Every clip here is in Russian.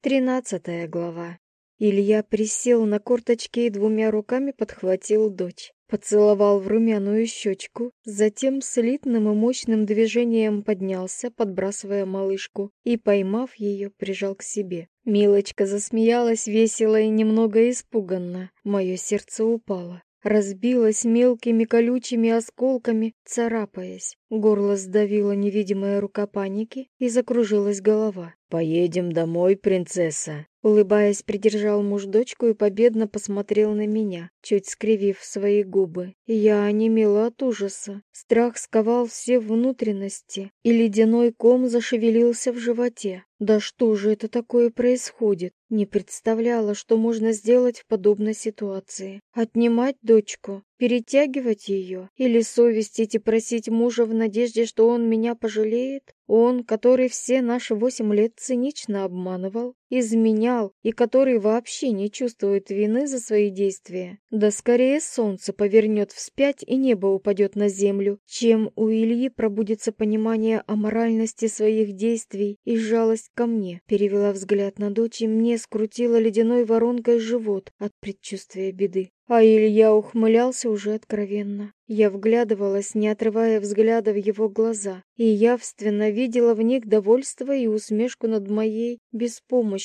Тринадцатая глава. Илья присел на корточки и двумя руками подхватил дочь. Поцеловал в румяную щечку, затем слитным и мощным движением поднялся, подбрасывая малышку, и, поймав ее, прижал к себе. Милочка засмеялась весело и немного испуганно. Мое сердце упало разбилась мелкими колючими осколками, царапаясь. Горло сдавило невидимая рука паники и закружилась голова. «Поедем домой, принцесса!» Улыбаясь, придержал муж дочку и победно посмотрел на меня, чуть скривив свои губы. Я онемела от ужаса. Страх сковал все внутренности, и ледяной ком зашевелился в животе. Да что же это такое происходит? Не представляла, что можно сделать в подобной ситуации. Отнимать дочку, перетягивать ее или совестить и просить мужа в надежде, что он меня пожалеет? Он, который все наши восемь лет цинично обманывал, изменял и который вообще не чувствует вины за свои действия. Да скорее солнце повернет вспять и небо упадет на землю, чем у Ильи пробудется понимание о моральности своих действий и жалость ко мне. Перевела взгляд на дочь и мне скрутила ледяной воронкой живот от предчувствия беды. А Илья ухмылялся уже откровенно. Я вглядывалась, не отрывая взгляда в его глаза, и явственно видела в них довольство и усмешку над моей беспомощностью,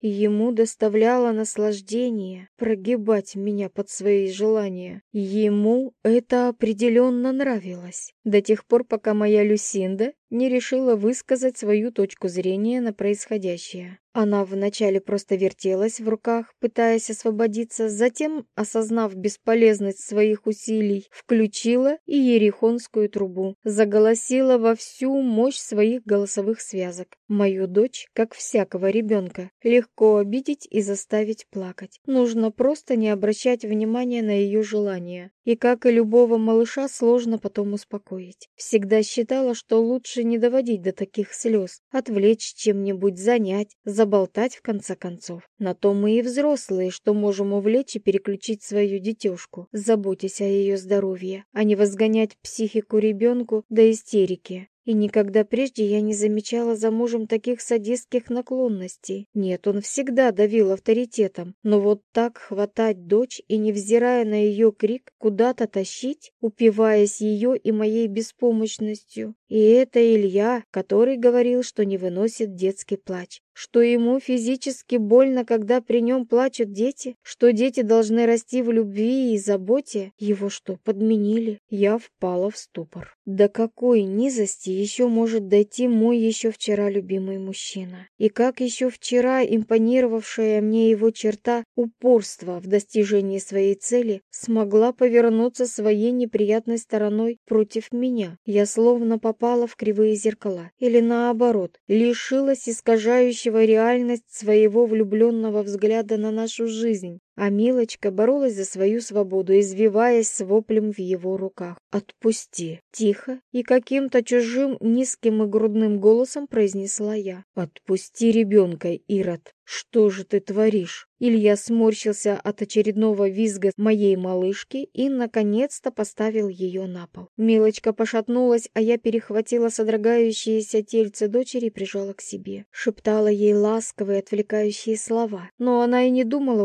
и ему доставляло наслаждение прогибать меня под свои желания. Ему это определенно нравилось, до тех пор, пока моя Люсинда не решила высказать свою точку зрения на происходящее. Она вначале просто вертелась в руках, пытаясь освободиться, затем, осознав бесполезность своих усилий, включила и ерихонскую трубу, заголосила во всю мощь своих голосовых связок. Мою дочь, как всякого ребенка, легко обидеть и заставить плакать. Нужно просто не обращать внимания на ее желания. И, как и любого малыша, сложно потом успокоить. Всегда считала, что лучше не доводить до таких слез, отвлечь чем-нибудь, занять, заболтать в конце концов. На то мы и взрослые, что можем увлечь и переключить свою детишку, заботясь о ее здоровье, а не возгонять психику ребенку до истерики. И никогда прежде я не замечала за мужем таких садистских наклонностей. Нет, он всегда давил авторитетом. Но вот так хватать дочь и, невзирая на ее крик, куда-то тащить, упиваясь ее и моей беспомощностью. И это Илья, который говорил, что не выносит детский плач что ему физически больно, когда при нем плачут дети, что дети должны расти в любви и заботе. Его что, подменили? Я впала в ступор. До какой низости еще может дойти мой еще вчера любимый мужчина? И как еще вчера импонировавшая мне его черта упорства в достижении своей цели смогла повернуться своей неприятной стороной против меня? Я словно попала в кривые зеркала. Или наоборот, лишилась искажающей увеличивая реальность своего влюбленного взгляда на нашу жизнь, а Милочка боролась за свою свободу, извиваясь с воплем в его руках. «Отпусти!» Тихо и каким-то чужим низким и грудным голосом произнесла я. «Отпусти ребенка, Ирод!» «Что же ты творишь?» Илья сморщился от очередного визга моей малышки и, наконец-то, поставил ее на пол. Милочка пошатнулась, а я перехватила содрогающееся тельце дочери и прижала к себе. Шептала ей ласковые, отвлекающие слова. Но она и не думала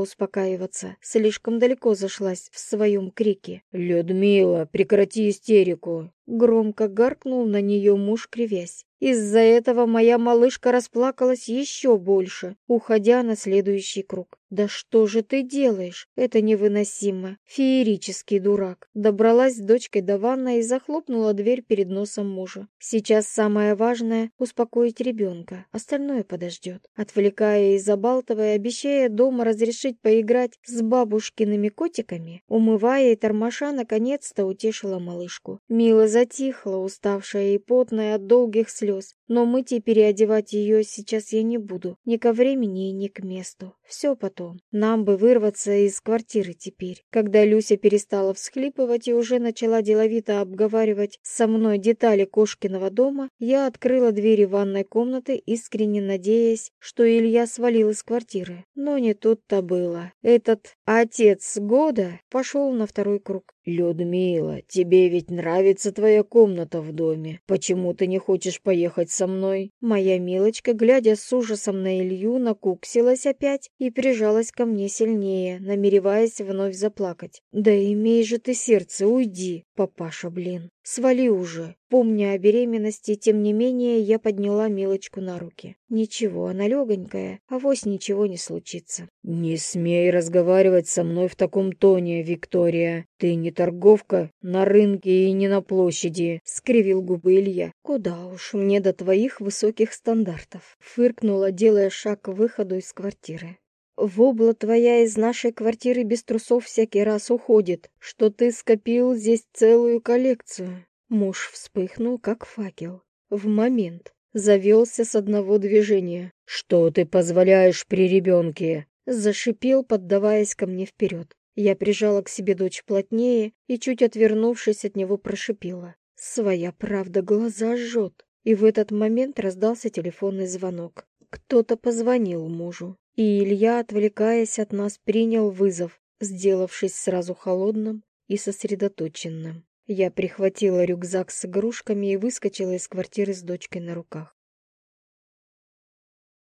успокаиваться, слишком далеко зашлась в своем крике. «Людмила, прекрати истерику!» Громко гаркнул на нее муж, кривясь. Из-за этого моя малышка расплакалась еще больше, уходя на следующий круг. «Да что же ты делаешь? Это невыносимо! Феерический дурак!» Добралась с дочкой до ванной и захлопнула дверь перед носом мужа. «Сейчас самое важное — успокоить ребенка. Остальное подождет». Отвлекая и забалтывая, обещая дома разрешить поиграть с бабушкиными котиками, умывая и тормоша, наконец-то утешила малышку. Мила затихла, уставшая и потная от долгих слез, но мыть и переодевать ее сейчас я не буду. Ни ко времени и ни к месту. Все потом. Нам бы вырваться из квартиры теперь. Когда Люся перестала всхлипывать и уже начала деловито обговаривать со мной детали Кошкиного дома, я открыла двери ванной комнаты, искренне надеясь, что Илья свалил из квартиры. Но не тут-то было. Этот отец года пошел на второй круг. «Людмила, тебе ведь нравится твоя комната в доме. Почему ты не хочешь поехать со мной?» Моя милочка, глядя с ужасом на Илью, накуксилась опять и прижалась ко мне сильнее, намереваясь вновь заплакать. «Да имей же ты сердце, уйди, папаша, блин!» Свали уже. Помня о беременности, тем не менее, я подняла Милочку на руки. Ничего, она легонькая, а вось ничего не случится. «Не смей разговаривать со мной в таком тоне, Виктория. Ты не торговка на рынке и не на площади», — скривил губы Илья. «Куда уж мне до твоих высоких стандартов», — фыркнула, делая шаг к выходу из квартиры. Вобла твоя из нашей квартиры без трусов всякий раз уходит, что ты скопил здесь целую коллекцию. Муж вспыхнул, как факел. В момент. Завелся с одного движения. «Что ты позволяешь при ребенке?» Зашипел, поддаваясь ко мне вперед. Я прижала к себе дочь плотнее и, чуть отвернувшись от него, прошипела. Своя правда глаза жжет. И в этот момент раздался телефонный звонок. Кто-то позвонил мужу. И Илья, отвлекаясь от нас, принял вызов, сделавшись сразу холодным и сосредоточенным. Я прихватила рюкзак с игрушками и выскочила из квартиры с дочкой на руках.